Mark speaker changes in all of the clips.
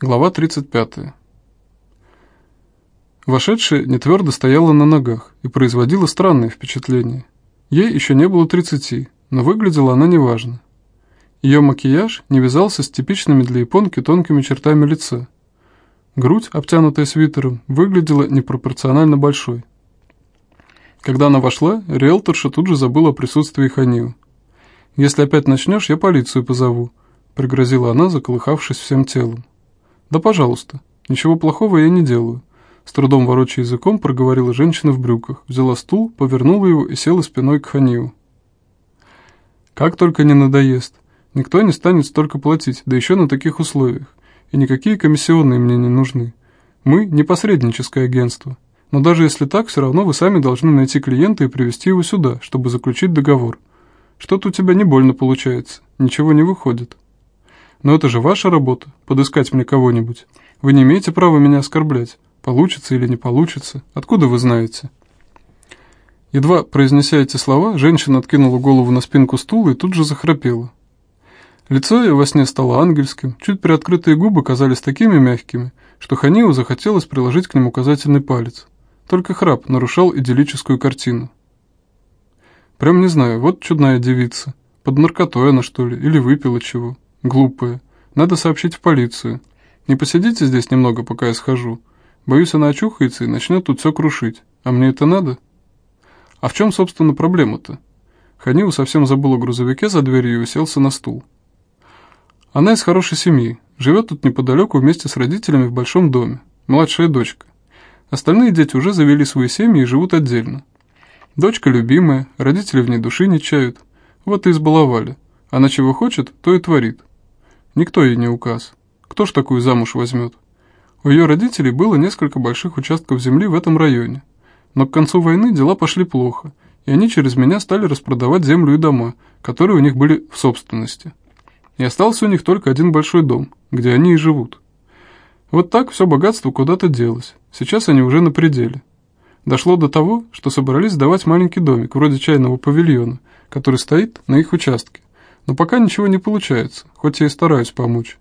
Speaker 1: Глава 35. Вошедшая не твердо стояла на ногах и производила странное впечатление. Ей еще не было 30, но выглядела она неважно. Ее макияж не вязался с типичными для японки тонкими чертами лица. Грудь, обтянутая свитером, выглядела непропорционально большой. Когда она вошла, риэлторша тут же забыла о присутствии Ханиу. «Если опять начнешь, я полицию позову», — пригрозила она, заколыхавшись всем телом. «Да, пожалуйста. Ничего плохого я не делаю». С трудом ворочая языком, проговорила женщина в брюках, взяла стул, повернула его и села спиной к Ханию. «Как только не надоест. Никто не станет столько платить, да еще на таких условиях. И никакие комиссионные мне не нужны. Мы не посредническое агентство. Но даже если так, все равно вы сами должны найти клиента и привести его сюда, чтобы заключить договор. Что-то у тебя не больно получается, ничего не выходит». Но это же ваша работа, подыскать мне кого-нибудь. Вы не имеете права меня оскорблять. Получится или не получится. Откуда вы знаете?» Едва произнеся эти слова, женщина откинула голову на спинку стула и тут же захрапела. Лицо ее во сне стало ангельским, чуть приоткрытые губы казались такими мягкими, что Ханиу захотелось приложить к ним указательный палец. Только храп нарушал идиллическую картину. Прям не знаю, вот чудная девица. Под наркотой она, что ли, или выпила чего. Глупая. Надо сообщить в полицию. Не посидите здесь немного, пока я схожу. Боюсь, она очухается и начнет тут все крушить. А мне это надо? А в чем, собственно, проблема-то? Ханил совсем забыл о грузовике за дверью и уселся на стул. Она из хорошей семьи, живет тут неподалеку вместе с родителями в большом доме, младшая дочка. Остальные дети уже завели свои семьи и живут отдельно. Дочка любимая, родители в ней души не чают. Вот и избаловали. Она чего хочет, то и творит. Никто ей не указ. Кто ж такую замуж возьмет? У ее родителей было несколько больших участков земли в этом районе. Но к концу войны дела пошли плохо, и они через меня стали распродавать землю и дома, которые у них были в собственности. И остался у них только один большой дом, где они и живут. Вот так все богатство куда-то делось. Сейчас они уже на пределе. Дошло до того, что собрались сдавать маленький домик, вроде чайного павильона, который стоит на их участке. Но пока ничего не получается, хоть я и стараюсь помочь.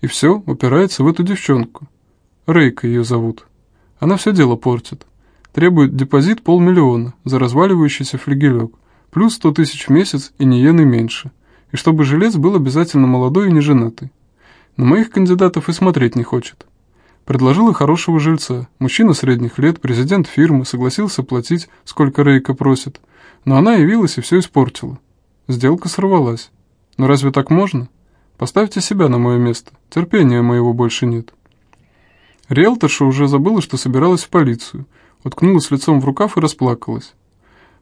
Speaker 1: И все упирается в эту девчонку. Рейка ее зовут. Она все дело портит. Требует депозит полмиллиона за разваливающийся флигелек, плюс сто тысяч в месяц и ни иены меньше. И чтобы жилец был обязательно молодой и неженатый. Но моих кандидатов и смотреть не хочет. Предложила хорошего жильца, мужчина средних лет, президент фирмы, согласился платить, сколько Рейка просит, но она явилась и все испортила. Сделка сорвалась. Но разве так можно? Поставьте себя на мое место. Терпения моего больше нет. Риэлторша уже забыла, что собиралась в полицию, уткнулась лицом в рукав и расплакалась.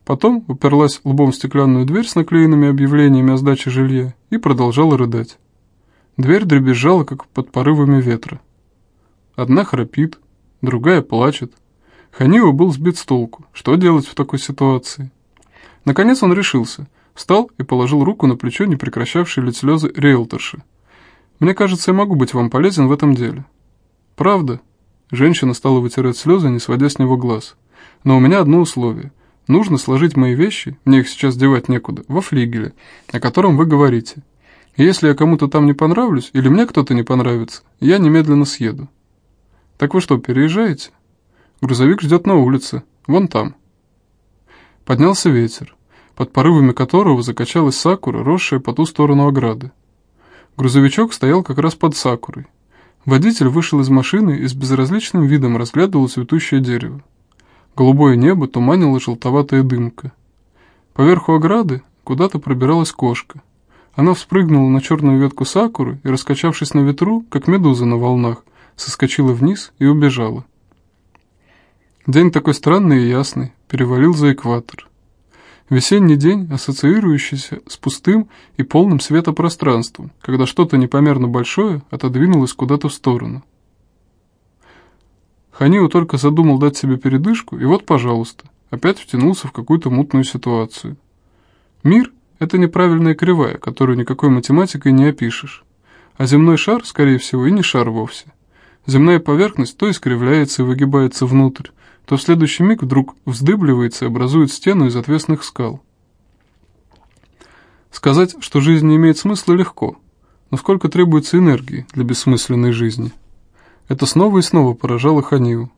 Speaker 1: Потом уперлась лбом в стеклянную дверь с наклеенными объявлениями о сдаче жилья и продолжала рыдать. Дверь дребезжала, как под порывами ветра. Одна храпит, другая плачет. Ханио был сбит с толку. Что делать в такой ситуации? Наконец он решился – Встал и положил руку на плечо не прекращавшей лить слезы риэлторши. «Мне кажется, я могу быть вам полезен в этом деле». «Правда?» Женщина стала вытирать слезы, не сводя с него глаз. «Но у меня одно условие. Нужно сложить мои вещи, мне их сейчас девать некуда, во флигеле, о котором вы говорите. И если я кому-то там не понравлюсь, или мне кто-то не понравится, я немедленно съеду». «Так вы что, переезжаете?» «Грузовик ждет на улице, вон там». Поднялся ветер под порывами которого закачалась сакура, росшая по ту сторону ограды. Грузовичок стоял как раз под сакурой. Водитель вышел из машины и с безразличным видом разглядывал цветущее дерево. Голубое небо туманило желтоватая дымка. Поверху ограды куда-то пробиралась кошка. Она вспрыгнула на черную ветку сакуры и, раскачавшись на ветру, как медуза на волнах, соскочила вниз и убежала. День такой странный и ясный, перевалил за экватор. Весенний день, ассоциирующийся с пустым и полным светопространством, когда что-то непомерно большое отодвинулось куда-то в сторону. Ханиу только задумал дать себе передышку, и вот, пожалуйста, опять втянулся в какую-то мутную ситуацию. Мир — это неправильная кривая, которую никакой математикой не опишешь. А земной шар, скорее всего, и не шар вовсе. Земная поверхность то искривляется и выгибается внутрь, то в следующий миг вдруг вздыбливается и образует стену из отвесных скал. Сказать, что жизнь не имеет смысла, легко, но сколько требуется энергии для бессмысленной жизни – Это снова и снова поражало Ханию.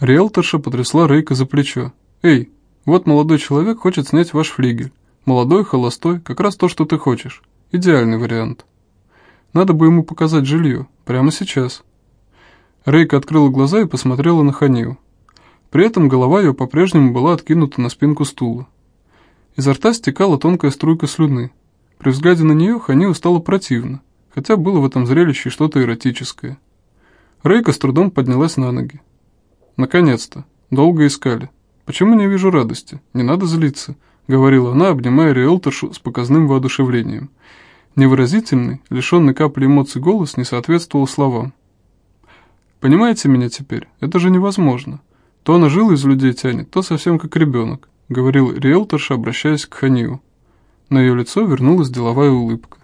Speaker 1: Риэлторша потрясла Рейка за плечо. «Эй, вот молодой человек хочет снять ваш флигель. Молодой, холостой, как раз то, что ты хочешь. Идеальный вариант. Надо бы ему показать жилье. Прямо сейчас». Рейка открыла глаза и посмотрела на Ханию. При этом голова ее по-прежнему была откинута на спинку стула. Изо рта стекала тонкая струйка слюны. При взгляде на нее Ханию стало противно, хотя было в этом зрелище что-то эротическое. Рейка с трудом поднялась на ноги. «Наконец-то! Долго искали. Почему не вижу радости? Не надо злиться», — говорила она, обнимая риэлторшу с показным воодушевлением. Невыразительный, лишенный капли эмоций голос не соответствовал словам. «Понимаете меня теперь? Это же невозможно. То она жил из людей тянет, то совсем как ребенок», — говорил риэлторша, обращаясь к Ханию. На ее лицо вернулась деловая улыбка.